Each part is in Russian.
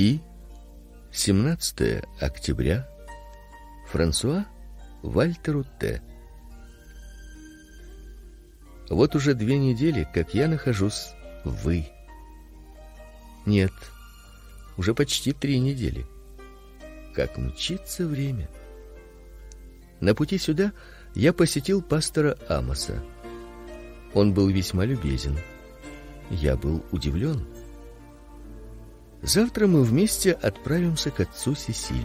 И 17 октября Франсуа Вальтеру Т. Вот уже две недели, как я нахожусь вы. Нет, уже почти три недели. Как мчится время. На пути сюда я посетил пастора Амоса. Он был весьма любезен. Я был удивлен. Завтра мы вместе отправимся к отцу Сесиль.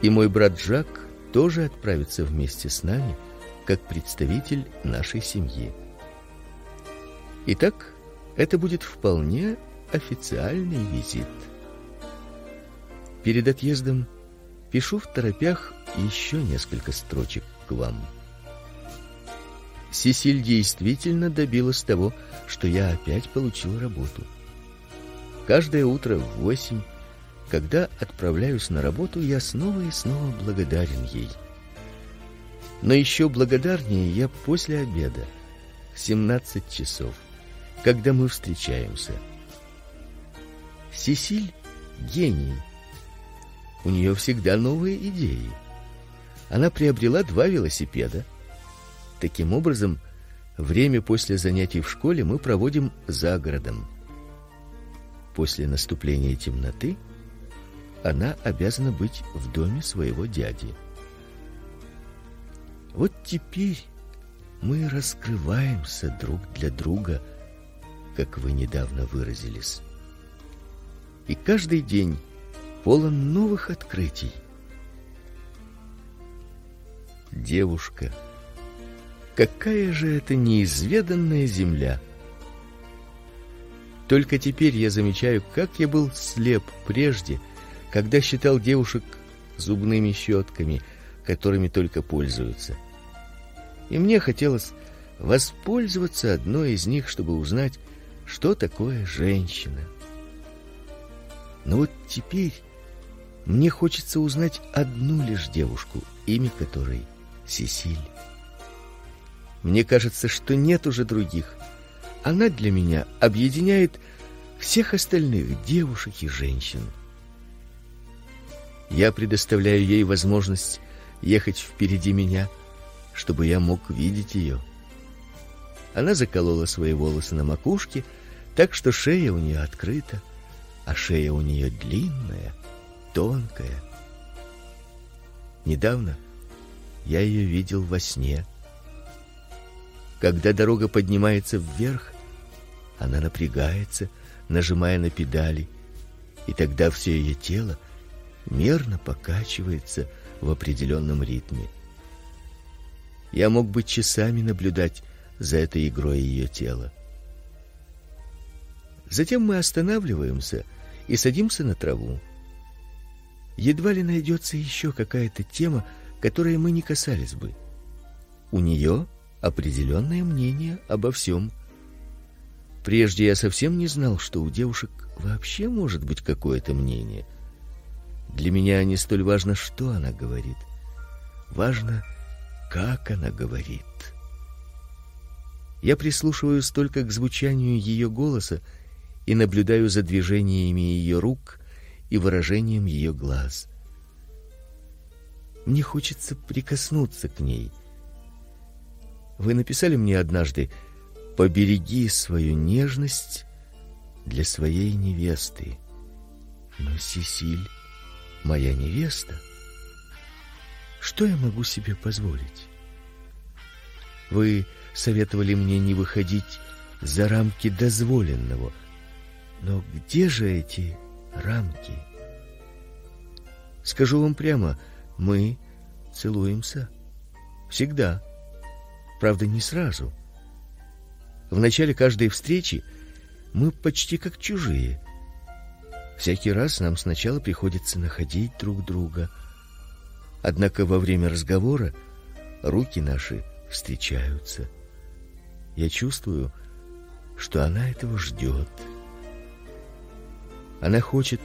И мой брат Жак тоже отправится вместе с нами, как представитель нашей семьи. Итак, это будет вполне официальный визит. Перед отъездом пишу в торопях еще несколько строчек к вам. Сесиль действительно добилась того, что я опять получил работу. Каждое утро в восемь, когда отправляюсь на работу, я снова и снова благодарен ей. Но еще благодарнее я после обеда, в 17 часов, когда мы встречаемся. Сесиль гений. У нее всегда новые идеи. Она приобрела два велосипеда. Таким образом, время после занятий в школе мы проводим за городом. После наступления темноты она обязана быть в доме своего дяди. Вот теперь мы раскрываемся друг для друга, как вы недавно выразились. И каждый день полон новых открытий. Девушка, какая же это неизведанная земля! Только теперь я замечаю, как я был слеп прежде, когда считал девушек зубными щетками, которыми только пользуются. И мне хотелось воспользоваться одной из них, чтобы узнать, что такое женщина. Но вот теперь мне хочется узнать одну лишь девушку, имя которой Сесиль. Мне кажется, что нет уже других. Она для меня объединяет всех остальных девушек и женщин. Я предоставляю ей возможность ехать впереди меня, чтобы я мог видеть ее. Она заколола свои волосы на макушке, так что шея у нее открыта, а шея у нее длинная, тонкая. Недавно я ее видел во сне. Когда дорога поднимается вверх, она напрягается, нажимая на педали, и тогда все ее тело мерно покачивается в определенном ритме. Я мог бы часами наблюдать за этой игрой ее тела. Затем мы останавливаемся и садимся на траву. Едва ли найдется еще какая-то тема, которой мы не касались бы. У нее определенное мнение обо всем. Прежде я совсем не знал, что у девушек вообще может быть какое-то мнение. Для меня не столь важно, что она говорит. Важно, как она говорит. Я прислушиваюсь только к звучанию ее голоса и наблюдаю за движениями ее рук и выражением ее глаз. Мне хочется прикоснуться к ней. Вы написали мне однажды: "Побереги свою нежность для своей невесты". Но Сесиль моя невеста. Что я могу себе позволить? Вы советовали мне не выходить за рамки дозволенного. Но где же эти рамки? Скажу вам прямо, мы целуемся всегда. Правда, не сразу. В начале каждой встречи мы почти как чужие. Всякий раз нам сначала приходится находить друг друга. Однако во время разговора руки наши встречаются. Я чувствую, что она этого ждет. Она хочет,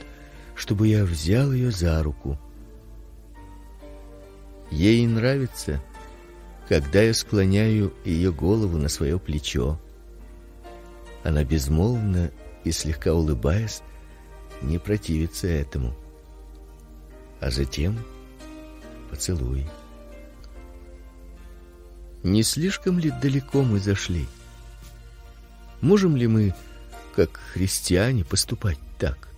чтобы я взял ее за руку. Ей нравится, когда я склоняю ее голову на свое плечо. Она безмолвно и слегка улыбаясь не противиться этому. А затем поцелуй. Не слишком ли далеко мы зашли? Можем ли мы, как христиане, поступать так?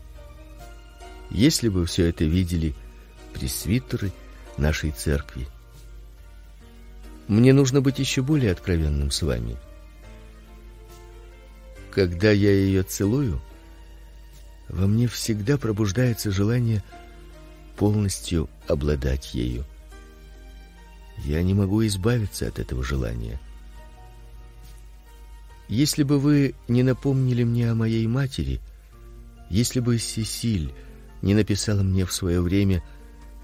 Если бы все это видели пресвитеры нашей церкви. Мне нужно быть еще более откровенным с вами. Когда я ее целую, во мне всегда пробуждается желание полностью обладать ею. Я не могу избавиться от этого желания. Если бы вы не напомнили мне о моей матери, если бы Сесиль не написала мне в свое время: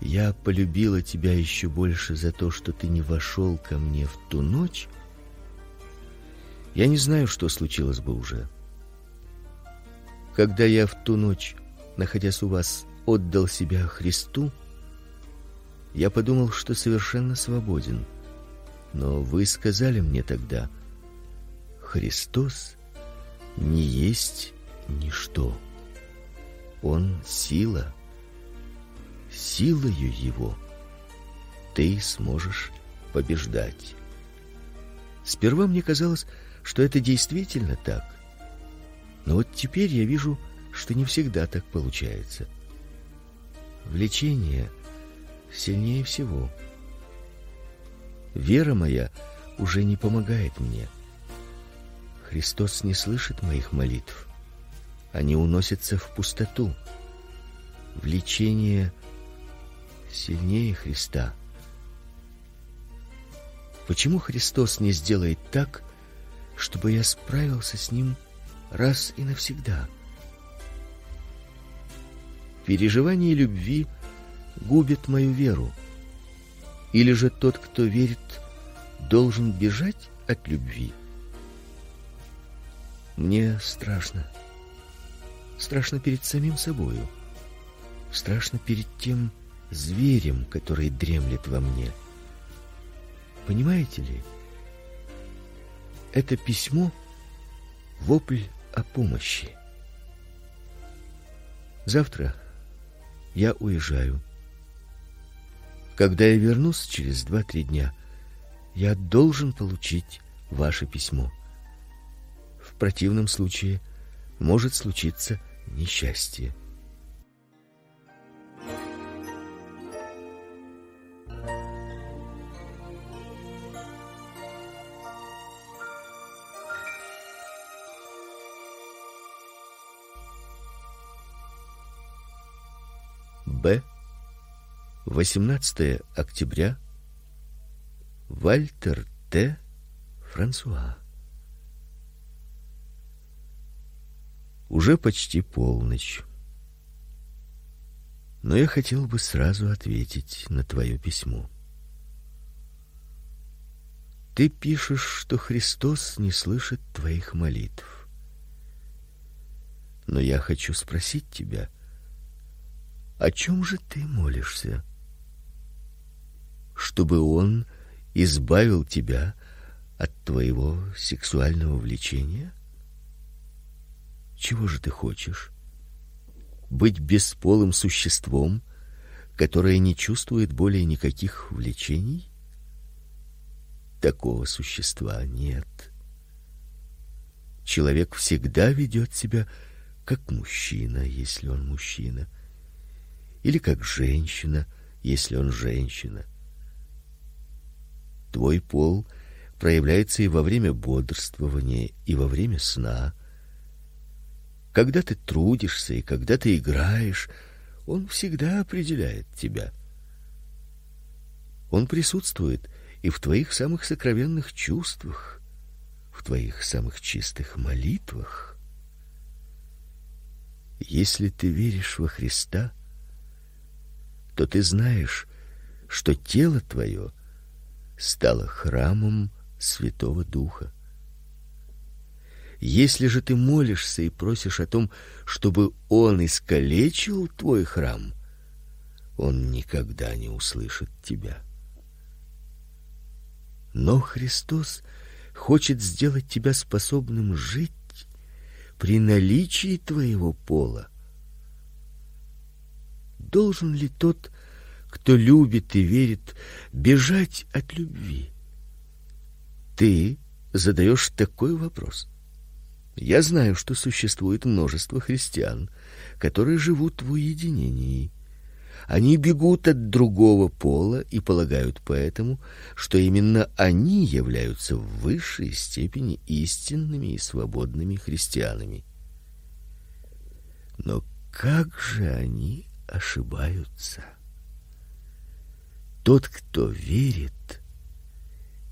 "Я полюбила тебя еще больше за то, что ты не вошел ко мне в ту ночь", я не знаю, что случилось бы уже. Когда я в ту ночь, находясь у вас, отдал себя Христу, я подумал, что совершенно свободен. Но вы сказали мне тогда: Христос не есть ничто. Он сила. Силою его ты сможешь побеждать. Сперва мне казалось, что это действительно так. Но вот теперь я вижу, что не всегда так получается. Влечение сильнее всего. Вера моя уже не помогает мне. Христос не слышит моих молитв. Они уносятся в пустоту. Влечение сильнее Христа. Почему Христос не сделает так, чтобы я справился с ним раз и навсегда? Переживание любви губит мою веру. Или же тот, кто верит, должен бежать от любви? Мне страшно. Страшно перед самим собою. Страшно перед тем зверем, который дремлет во мне. Понимаете ли? Это письмо вопль о помощи. Завтра я уезжаю. Когда я вернусь через два-три дня, я должен получить ваше письмо. В противном случае может случиться несчастье. Б. 18 октября. Вальтер Т. Франсуа. Уже почти полночь. Но я хотел бы сразу ответить на твое письмо. Ты пишешь, что Христос не слышит твоих молитв. Но я хочу спросить тебя, о чем же ты молишься? Чтобы он избавил тебя от твоего сексуального влечения? Чего же ты хочешь? Быть бесполым существом, которое не чувствует более никаких влечений? Такого существа нет. Человек всегда ведет себя как мужчина, если он мужчина или как женщина, если он женщина. Твой пол проявляется и во время бодрствования, и во время сна. Когда ты трудишься и когда ты играешь, он всегда определяет тебя. Он присутствует и в твоих самых сокровенных чувствах, в твоих самых чистых молитвах. Если ты веришь во Христа, то ты знаешь, что тело твое стало храмом Святого Духа. Если же ты молишься и просишь о том, чтобы он искалечил твой храм, он никогда не услышит тебя. Но Христос хочет сделать тебя способным жить при наличии твоего пола. Должен ли тот, кто любит и верит, бежать от любви? Ты задаешь такой вопрос. Я знаю, что существует множество христиан, которые живут в уединении. Они бегут от другого пола и полагают поэтому, что именно они являются в высшей степени истинными и свободными христианами. Но как же они ошибаются? Тот, кто верит,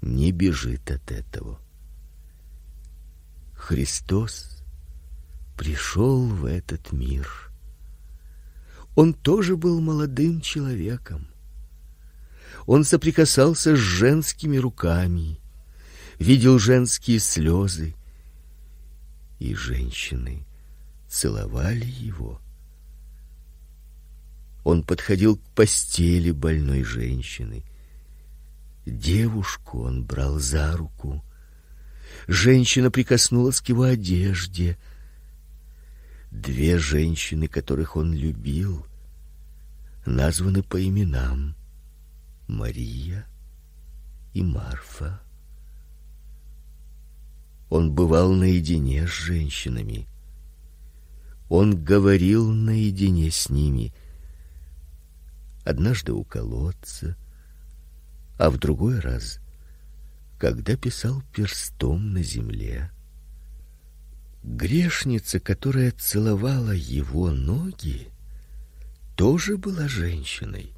не бежит от этого. Христос пришел в этот мир. Он тоже был молодым человеком. Он соприкасался с женскими руками, видел женские слезы, и женщины целовали его. Он подходил к постели больной женщины. Девушку он брал за руку. Женщина прикоснулась к его одежде. Две женщины, которых он любил, названы по именам: Мария и Марфа. Он бывал наедине с женщинами. Он говорил наедине с ними. Однажды у колодца, а в другой раз, когда писал перстом на земле. Грешница, которая целовала его ноги, тоже была женщиной,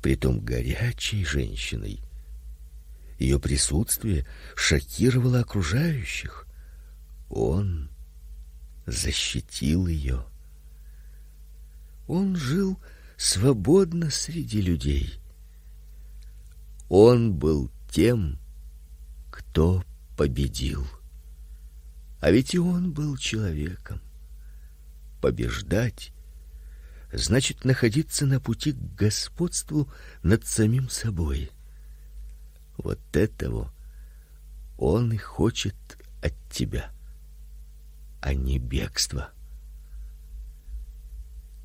притом горячей женщиной. Ее присутствие шокировало окружающих. Он защитил ее. Он жил свободно среди людей. Он был тем, кто победил. А ведь и он был человеком. Побеждать значит находиться на пути к господству над самим собой. Вот этого он и хочет от тебя а не бегство.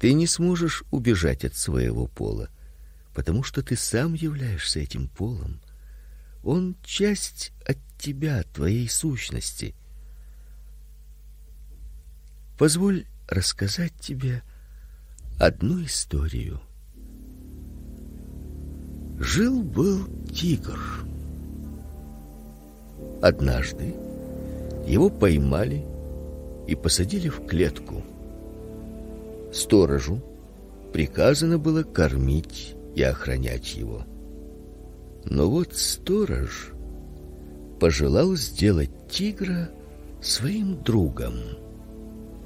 Ты не сможешь убежать от своего пола, потому что ты сам являешься этим полом. Он часть от тебя, твоей сущности. Позволь рассказать тебе одну историю. Жил был тигр. Однажды его поймали и посадили в клетку. Сторожу приказано было кормить и охранять его. Но вот сторож пожелал сделать тигра своим другом.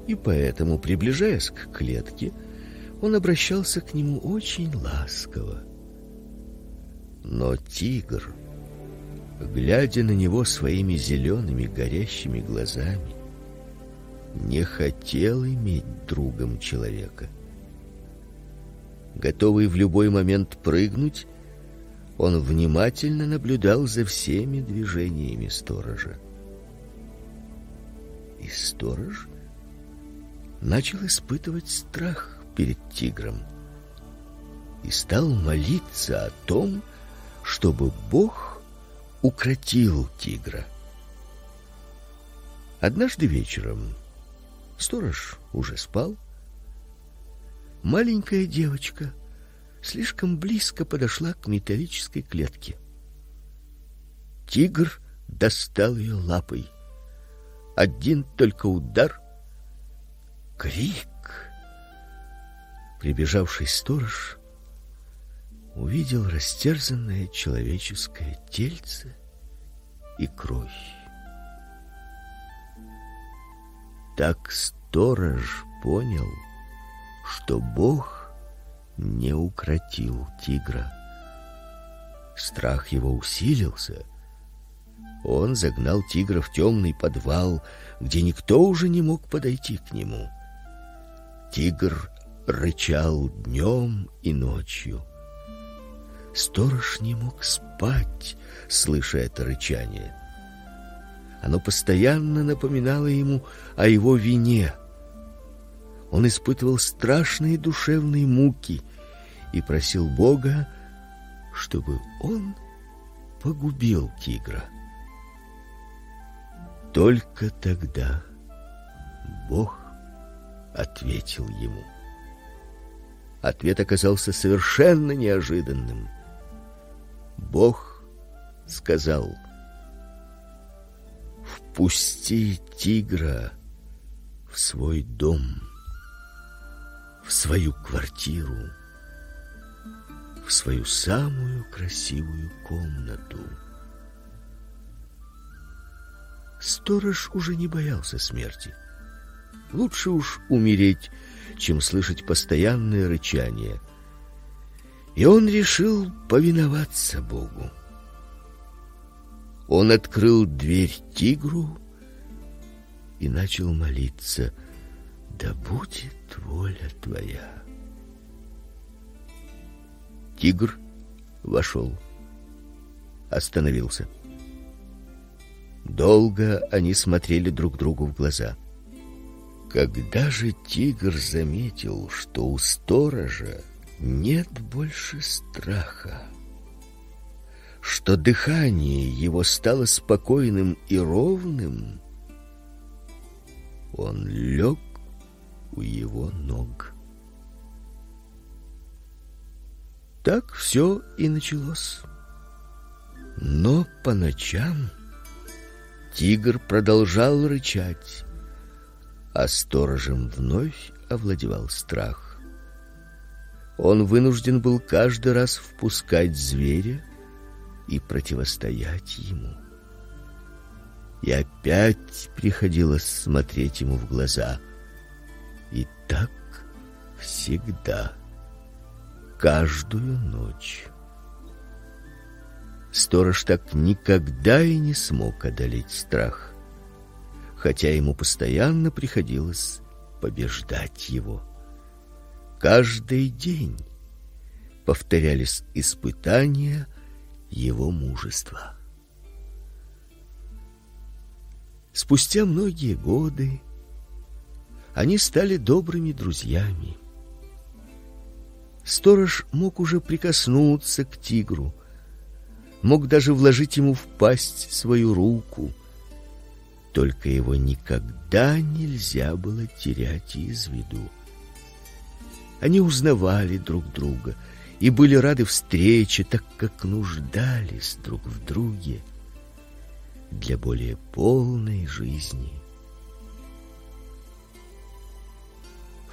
И поэтому, приближаясь к клетке, он обращался к нему очень ласково. Но тигр, глядя на него своими зелеными горящими глазами, не хотел иметь другом человека. Готовый в любой момент прыгнуть, он внимательно наблюдал за всеми движениями сторожа. И сторож начал испытывать страх перед тигром и стал молиться о том, чтобы Бог укротил тигра. Однажды вечером Сторож уже спал. Маленькая девочка слишком близко подошла к металлической клетке. Тигр достал ее лапой. Один только удар крик. Прибежавший сторож увидел растерзанное человеческое тельце и кровь. Так сторож понял, что Бог не укротил тигра. Страх его усилился. Он загнал тигра в темный подвал, где никто уже не мог подойти к нему. Тигр рычал днем и ночью. Сторож не мог спать, слыша это рычание. Оно постоянно напоминало ему о его вине. Он испытывал страшные душевные муки и просил Бога, чтобы он погубил тигра. Только тогда Бог ответил ему. Ответ оказался совершенно неожиданным. Бог сказал: "Впусти тигра в свой дом, в свою квартиру, в свою самую красивую комнату". Сторож уже не боялся смерти. Лучше уж умереть, чем слышать постоянное рычание. И он решил повиноваться Богу. Он открыл дверь тигру и начал молиться: "Да будет воля твоя". Тигр вошел, остановился. Долго они смотрели друг другу в глаза. Когда же тигр заметил, что у сторожа нет больше страха, что дыхание его стало спокойным и ровным, он лег у его ног. Так все и началось. Но по ночам тигр продолжал рычать а сторожем вновь овладевал страх. Он вынужден был каждый раз впускать зверя и противостоять ему. И опять приходилось смотреть ему в глаза. И так всегда, каждую ночь. Сторож так никогда и не смог одолеть страх хотя ему постоянно приходилось побеждать его. Каждый день повторялись испытания его мужества. Спустя многие годы они стали добрыми друзьями. Сторож мог уже прикоснуться к тигру, мог даже вложить ему в пасть свою руку — только его никогда нельзя было терять из виду. Они узнавали друг друга и были рады встрече, так как нуждались друг в друге для более полной жизни.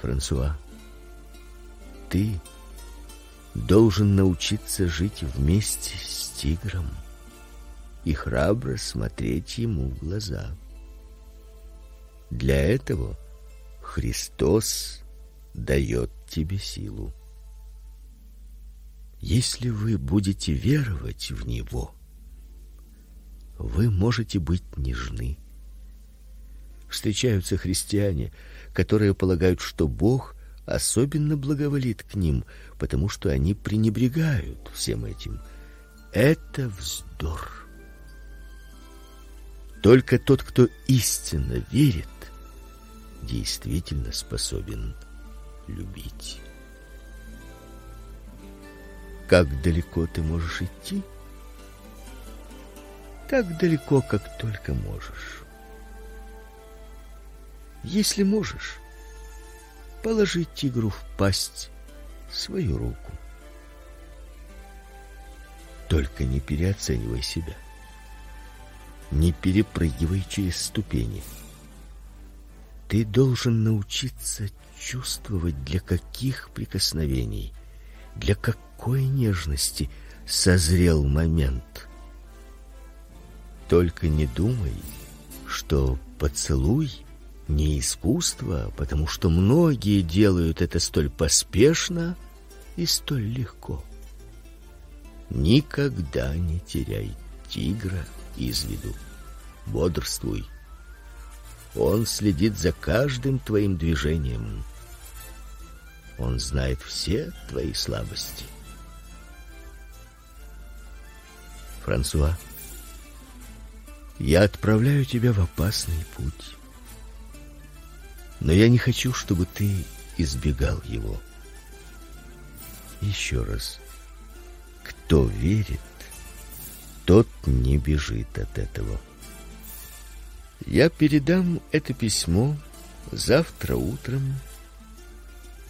Франсуа, ты должен научиться жить вместе с тигром и храбро смотреть ему в глаза. Для этого Христос дает тебе силу. Если вы будете веровать в него, вы можете быть нежны. Встречаются христиане, которые полагают, что Бог особенно благоволит к ним, потому что они пренебрегают всем этим. Это вздор. Только тот, кто истинно верит, действительно способен любить. Как далеко ты можешь идти? Так далеко, как только можешь. Если можешь, положи тигру в пасть свою руку. Только не переоценивай себя. Не перепрыгивай через ступени. Ты должен научиться чувствовать, для каких прикосновений, для какой нежности созрел момент. Только не думай, что поцелуй не искусство, потому что многие делают это столь поспешно и столь легко. Никогда не теряй тигра из виду. Бодрствуй он следит за каждым твоим движением. Он знает все твои слабости. Франсуа, я отправляю тебя в опасный путь. Но я не хочу, чтобы ты избегал его. Еще раз. Кто верит, тот не бежит от этого. Я передам это письмо завтра утром.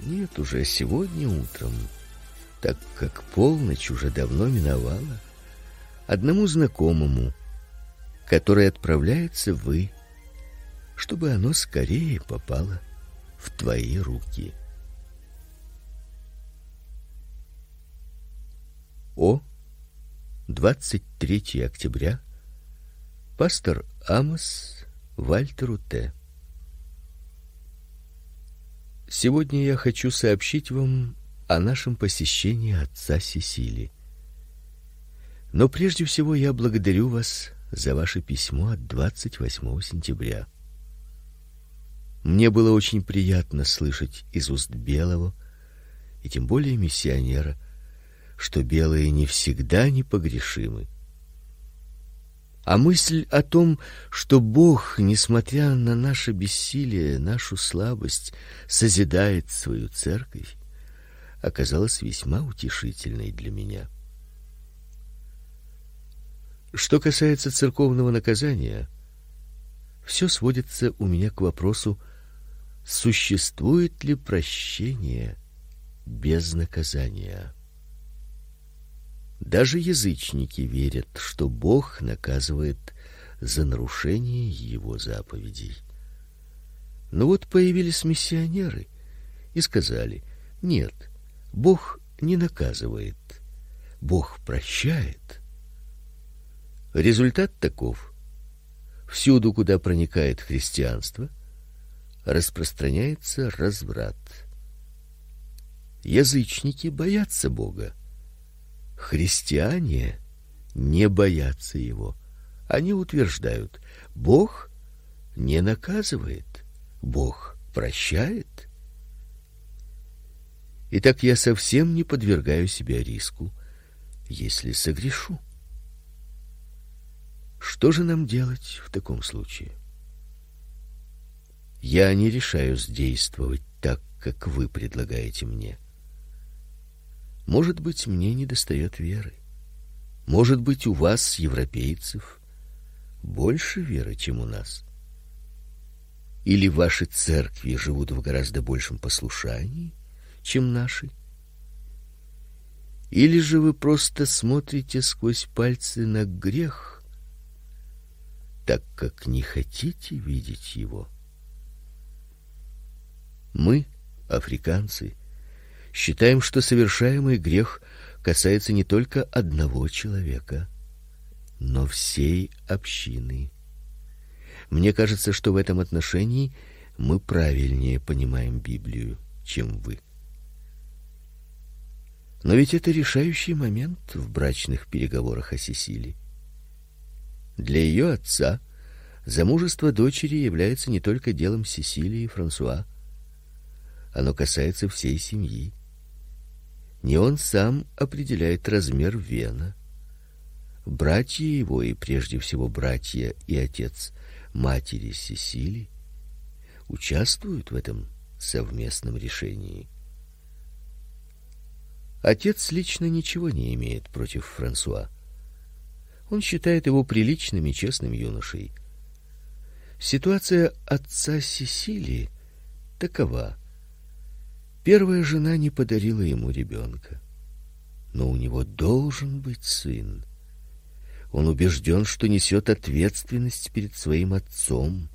Нет, уже сегодня утром, так как полночь уже давно миновала, одному знакомому, который отправляется вы, чтобы оно скорее попало в твои руки. О 23 октября пастор Амос Вальтеру Т. Сегодня я хочу сообщить вам о нашем посещении отца Сесили. Но прежде всего я благодарю вас за ваше письмо от 28 сентября. Мне было очень приятно слышать из уст белого, и тем более миссионера, что белые не всегда непогрешимы. А мысль о том, что Бог, несмотря на наше бессилие, нашу слабость, созидает свою церковь, оказалась весьма утешительной для меня. Что касается церковного наказания, все сводится у меня к вопросу, существует ли прощение без наказания. Даже язычники верят, что Бог наказывает за нарушение его заповедей. Но вот появились миссионеры и сказали: "Нет, Бог не наказывает. Бог прощает". Результат таков: всюду, куда проникает христианство, распространяется разврат. Язычники боятся Бога. Христиане не боятся его. Они утверждают: Бог не наказывает, Бог прощает. И так я совсем не подвергаю себя риску, если согрешу. Что же нам делать в таком случае? Я не решаюсь действовать так, как вы предлагаете мне. Может быть, мне недостает веры. Может быть, у вас, европейцев, больше веры, чем у нас. Или ваши церкви живут в гораздо большем послушании, чем наши. Или же вы просто смотрите сквозь пальцы на грех, так как не хотите видеть его. Мы, африканцы, считаем, что совершаемый грех касается не только одного человека, но всей общины. Мне кажется, что в этом отношении мы правильнее понимаем Библию, чем вы. Но ведь это решающий момент в брачных переговорах о Сесилии. Для ее отца замужество дочери является не только делом Сесилии и Франсуа, оно касается всей семьи. Не он сам определяет размер вена. Братья его и прежде всего братья и отец матери Сесили участвуют в этом совместном решении. Отец лично ничего не имеет против Франсуа. Он считает его приличным и честным юношей. Ситуация отца Сесили такова: Первая жена не подарила ему ребенка, но у него должен быть сын. Он убежден, что несет ответственность перед своим отцом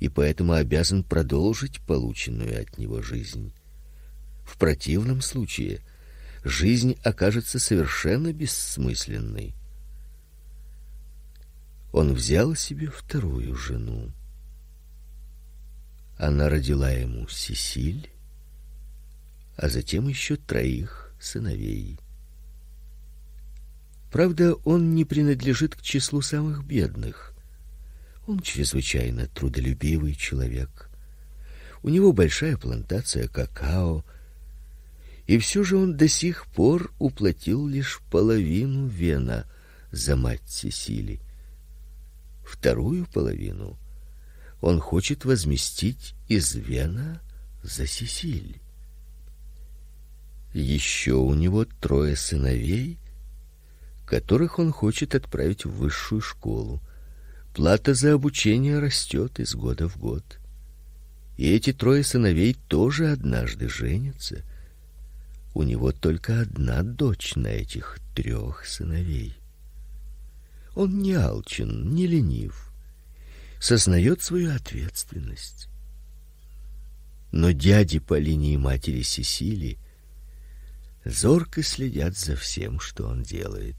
и поэтому обязан продолжить полученную от него жизнь. В противном случае жизнь окажется совершенно бессмысленной. Он взял себе вторую жену. Она родила ему Сесиль, а затем еще троих сыновей. Правда, он не принадлежит к числу самых бедных. Он чрезвычайно трудолюбивый человек. У него большая плантация какао, и все же он до сих пор уплатил лишь половину вена за мать Сесили. Вторую половину Он хочет возместить из Вена за Сесиль. Еще у него трое сыновей, которых он хочет отправить в высшую школу. Плата за обучение растет из года в год. И эти трое сыновей тоже однажды женятся. У него только одна дочь на этих трех сыновей. Он не алчен, не ленив, сознает свою ответственность. Но дяди по линии матери Сесили зорко следят за всем, что он делает.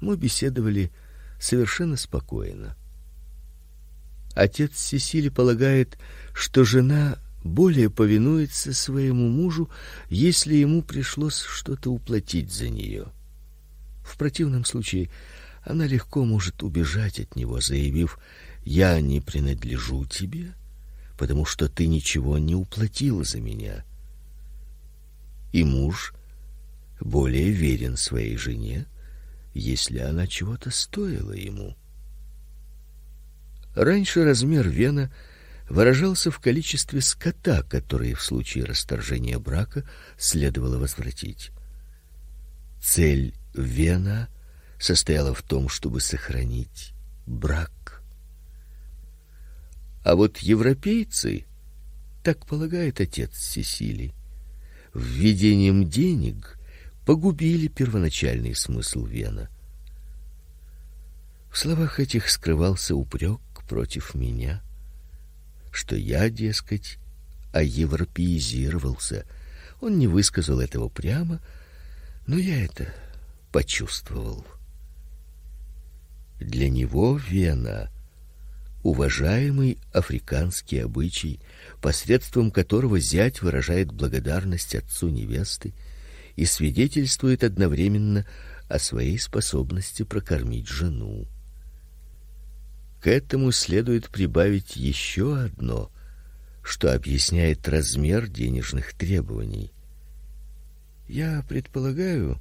Мы беседовали совершенно спокойно. Отец Сесили полагает, что жена более повинуется своему мужу, если ему пришлось что-то уплатить за нее. В противном случае она легко может убежать от него, заявив: "Я не принадлежу тебе, потому что ты ничего не уплатил за меня". И муж более верен своей жене, если она чего-то стоила ему. Раньше размер вена выражался в количестве скота, который в случае расторжения брака следовало возвратить. Цель вена состояла в том, чтобы сохранить брак. А вот европейцы, так полагает отец Сесили, введением денег погубили первоначальный смысл вена. В словах этих скрывался упрек против меня, что я, дескать, а европеизировался. Он не высказал этого прямо, но я это почувствовал. Для него Вена уважаемый африканский обычай, посредством которого зять выражает благодарность отцу невесты и свидетельствует одновременно о своей способности прокормить жену. К этому следует прибавить еще одно, что объясняет размер денежных требований. Я предполагаю,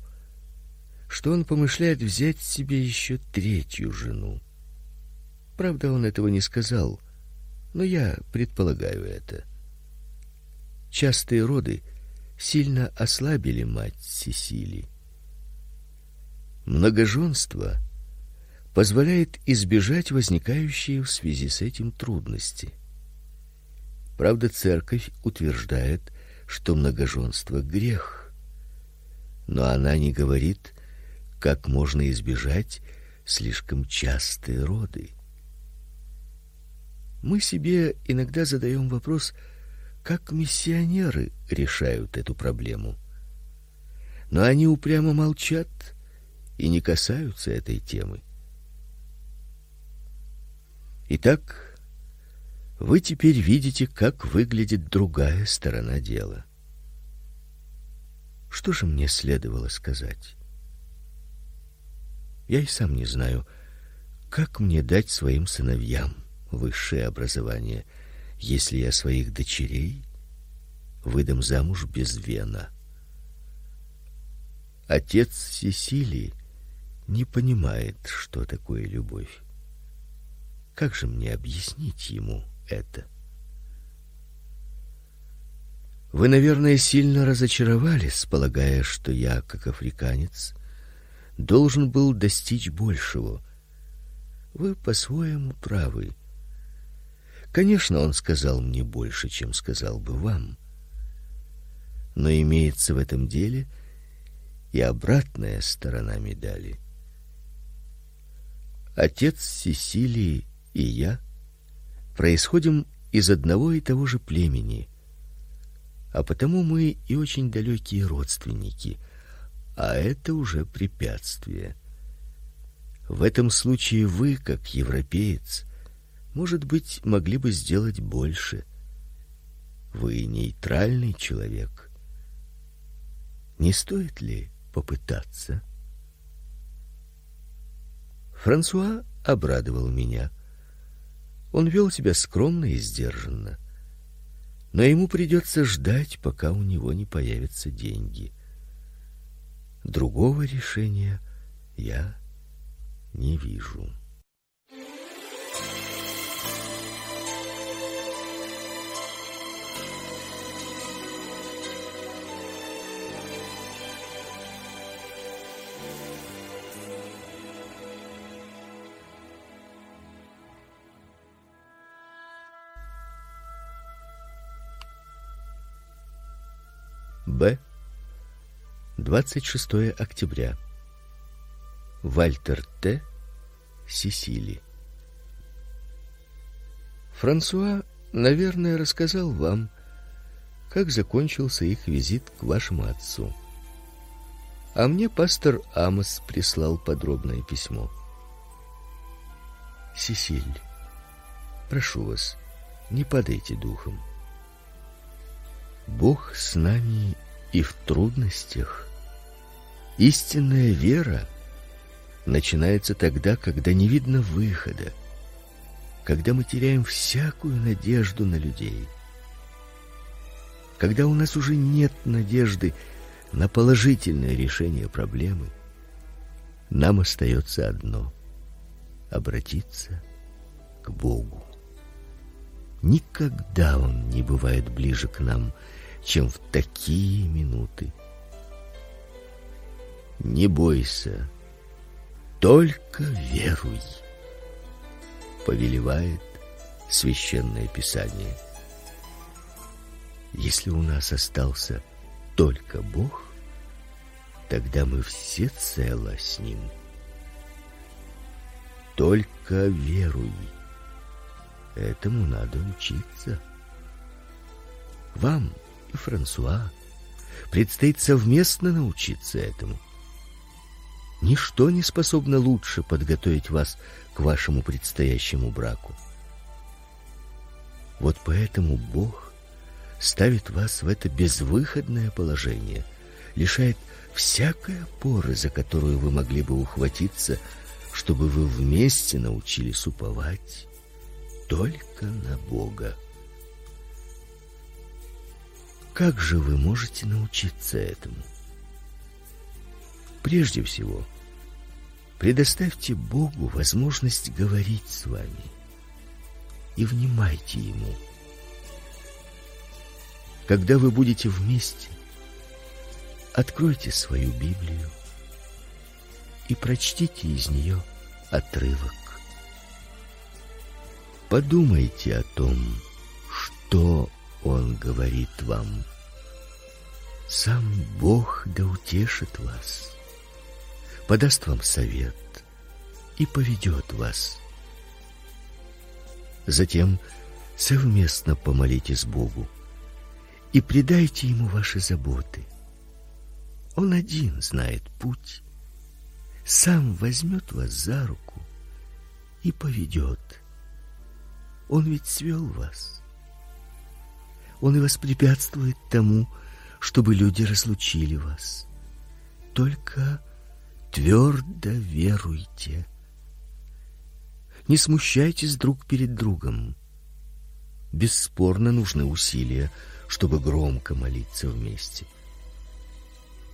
что он помышляет взять себе еще третью жену. Правда, он этого не сказал, но я предполагаю это. Частые роды сильно ослабили мать Сесили. Многоженство позволяет избежать возникающие в связи с этим трудности. Правда, церковь утверждает, что многоженство грех, но она не говорит, как можно избежать слишком частые роды. Мы себе иногда задаем вопрос, как миссионеры решают эту проблему. Но они упрямо молчат и не касаются этой темы. Итак, вы теперь видите, как выглядит другая сторона дела. Что же мне следовало сказать? Я и сам не знаю, как мне дать своим сыновьям высшее образование, если я своих дочерей выдам замуж без вена. Отец Сесилии не понимает, что такое любовь. Как же мне объяснить ему это? Вы, наверное, сильно разочаровались, полагая, что я, как африканец, должен был достичь большего. Вы по-своему правы. Конечно, он сказал мне больше, чем сказал бы вам. Но имеется в этом деле и обратная сторона медали. Отец Сесилии и я происходим из одного и того же племени, а потому мы и очень далекие родственники, а это уже препятствие. В этом случае вы, как европеец, может быть, могли бы сделать больше. Вы нейтральный человек. Не стоит ли попытаться? Франсуа обрадовал меня. Он вел себя скромно и сдержанно. Но ему придется ждать, пока у него не появятся деньги. Другого решения я не вижу. Б 26 октября. Вальтер Т. Сесили. Франсуа, наверное, рассказал вам, как закончился их визит к вашему отцу. А мне пастор Амос прислал подробное письмо. Сесиль, прошу вас, не падайте духом. Бог с нами и в трудностях. Истинная вера начинается тогда, когда не видно выхода, когда мы теряем всякую надежду на людей. Когда у нас уже нет надежды на положительное решение проблемы, нам остается одно обратиться к Богу. Никогда он не бывает ближе к нам, чем в такие минуты. Не бойся, только веруй, повелевает священное писание. Если у нас остался только Бог, тогда мы все цело с ним. Только веруй. Этому надо учиться. Вам Франсуа предстоит совместно научиться этому. Ничто не способно лучше подготовить вас к вашему предстоящему браку. Вот поэтому Бог ставит вас в это безвыходное положение, лишает всякой опоры, за которую вы могли бы ухватиться, чтобы вы вместе научились уповать только на Бога. Как же вы можете научиться этому? Прежде всего, предоставьте Богу возможность говорить с вами и внимайте ему. Когда вы будете вместе, откройте свою Библию и прочтите из нее отрывок. Подумайте о том, что он говорит вам. Сам Бог да утешит вас, подаст вам совет и поведет вас. Затем совместно помолитесь Богу и предайте ему ваши заботы. Он один знает путь, сам возьмет вас за руку и поведет. Он ведь свел вас. Он и воспрепятствует тому, чтобы люди разлучили вас. Только твердо веруйте. Не смущайтесь друг перед другом. Бесспорно нужны усилия, чтобы громко молиться вместе.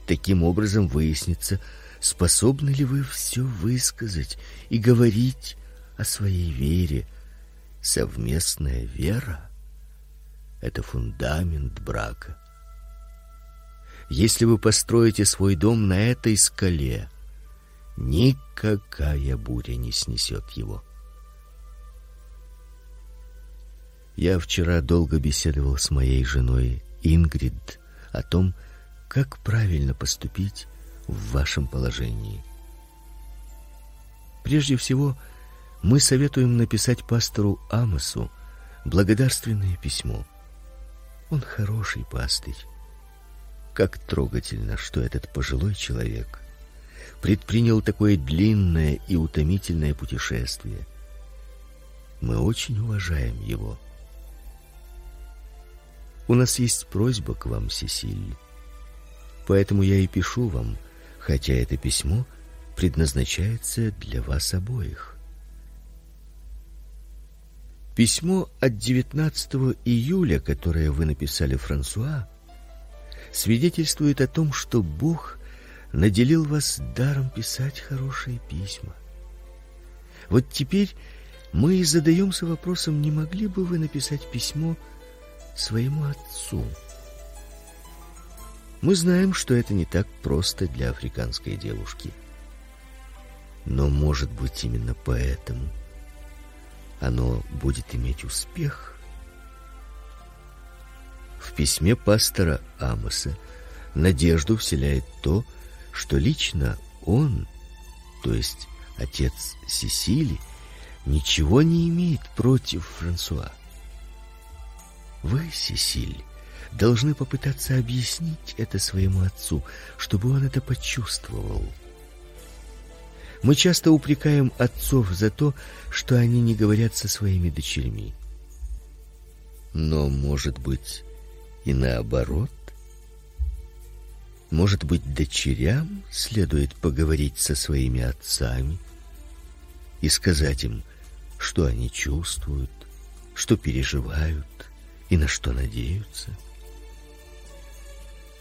Таким образом выяснится, способны ли вы все высказать и говорить о своей вере. Совместная вера это фундамент брака. Если вы построите свой дом на этой скале, никакая буря не снесет его. Я вчера долго беседовал с моей женой Ингрид о том, как правильно поступить в вашем положении. Прежде всего, мы советуем написать пастору Амосу благодарственное письмо. Он хороший пастырь. Как трогательно, что этот пожилой человек предпринял такое длинное и утомительное путешествие. Мы очень уважаем его. У нас есть просьба к вам, Сесиль. Поэтому я и пишу вам, хотя это письмо предназначается для вас обоих. Письмо от 19 июля, которое вы написали Франсуа, свидетельствует о том, что Бог наделил вас даром писать хорошие письма. Вот теперь мы и задаемся вопросом, не могли бы вы написать письмо своему отцу? Мы знаем, что это не так просто для африканской девушки. Но, может быть, именно поэтому оно будет иметь успех. В письме пастора Амоса надежду вселяет то, что лично он, то есть отец Сесили, ничего не имеет против Франсуа. Вы, Сесиль, должны попытаться объяснить это своему отцу, чтобы он это почувствовал. Мы часто упрекаем отцов за то, что они не говорят со своими дочерьми. Но, может быть, и наоборот? Может быть, дочерям следует поговорить со своими отцами и сказать им, что они чувствуют, что переживают и на что надеются?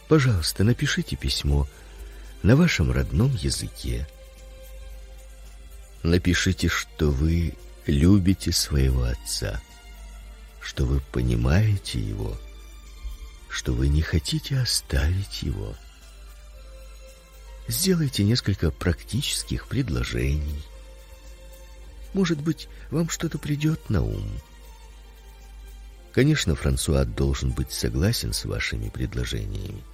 Пожалуйста, напишите письмо на вашем родном языке. Напишите, что вы любите своего отца, что вы понимаете его, что вы не хотите оставить его. Сделайте несколько практических предложений. Может быть, вам что-то придет на ум. Конечно, Франсуа должен быть согласен с вашими предложениями.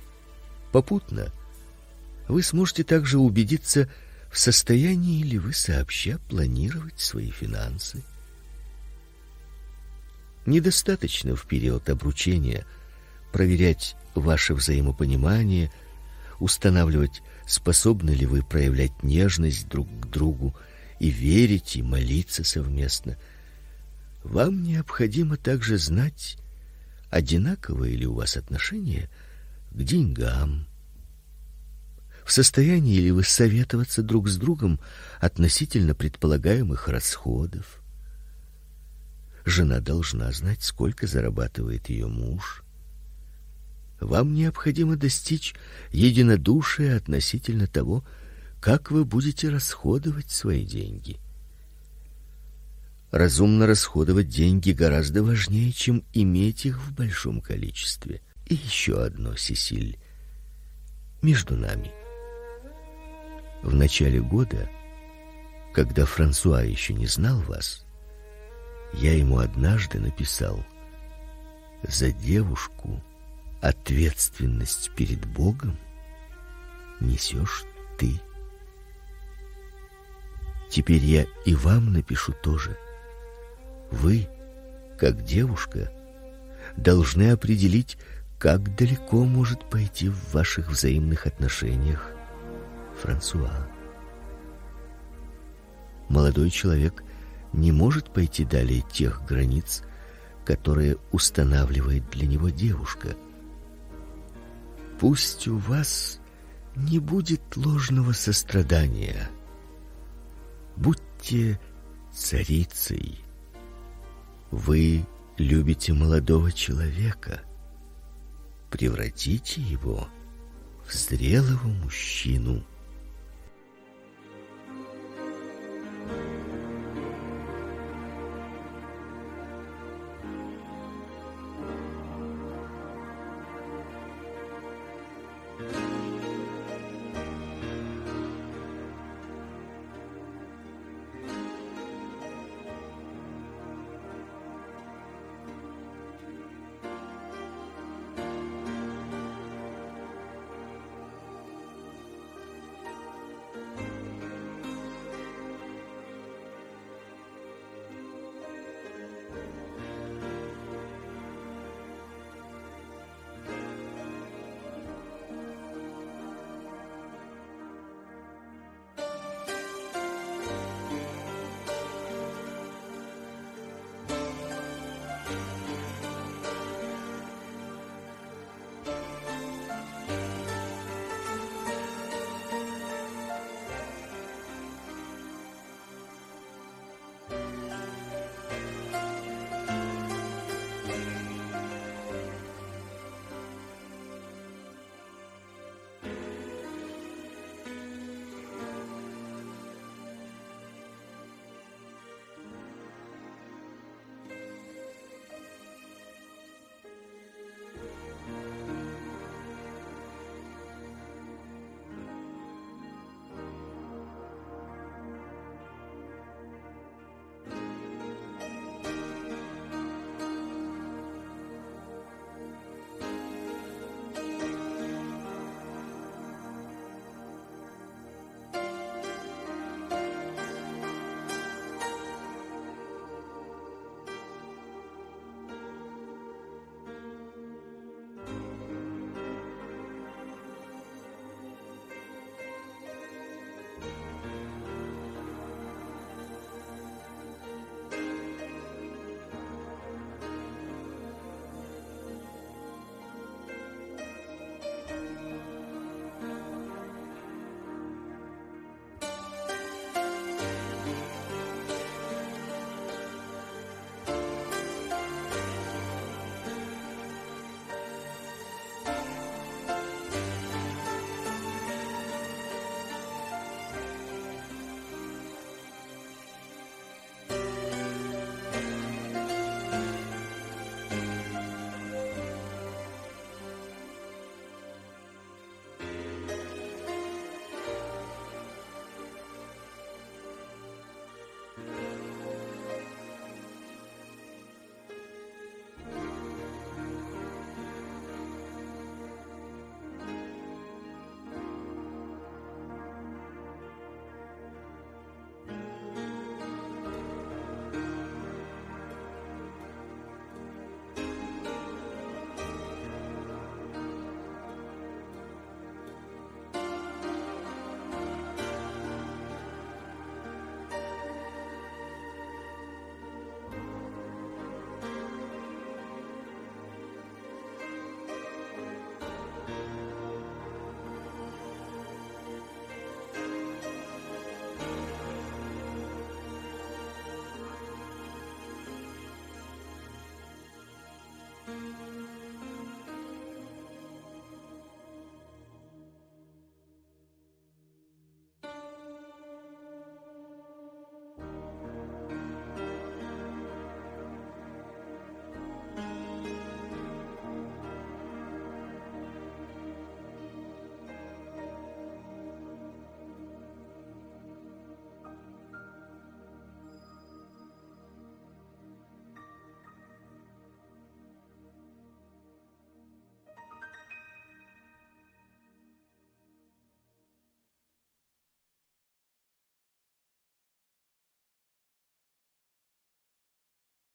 Попутно вы сможете также убедиться, в состоянии ли вы сообща планировать свои финансы. Недостаточно в период обручения проверять ваше взаимопонимание, устанавливать, способны ли вы проявлять нежность друг к другу и верить и молиться совместно. Вам необходимо также знать, одинаковые ли у вас отношения к деньгам. В состоянии ли вы советоваться друг с другом относительно предполагаемых расходов? Жена должна знать, сколько зарабатывает ее муж. Вам необходимо достичь единодушия относительно того, как вы будете расходовать свои деньги. Разумно расходовать деньги гораздо важнее, чем иметь их в большом количестве. И еще одно, Сесиль, между нами. В начале года, когда Франсуа еще не знал вас, я ему однажды написал: "За девушку ответственность перед Богом несешь ты". Теперь я и вам напишу тоже. Вы, как девушка, должны определить, как далеко может пойти в ваших взаимных отношениях Франсуа. Молодой человек не может пойти далее тех границ, которые устанавливает для него девушка. Пусть у вас не будет ложного сострадания. Будьте царицей. Вы любите молодого человека превратите его в зрелого мужчину. Thank you.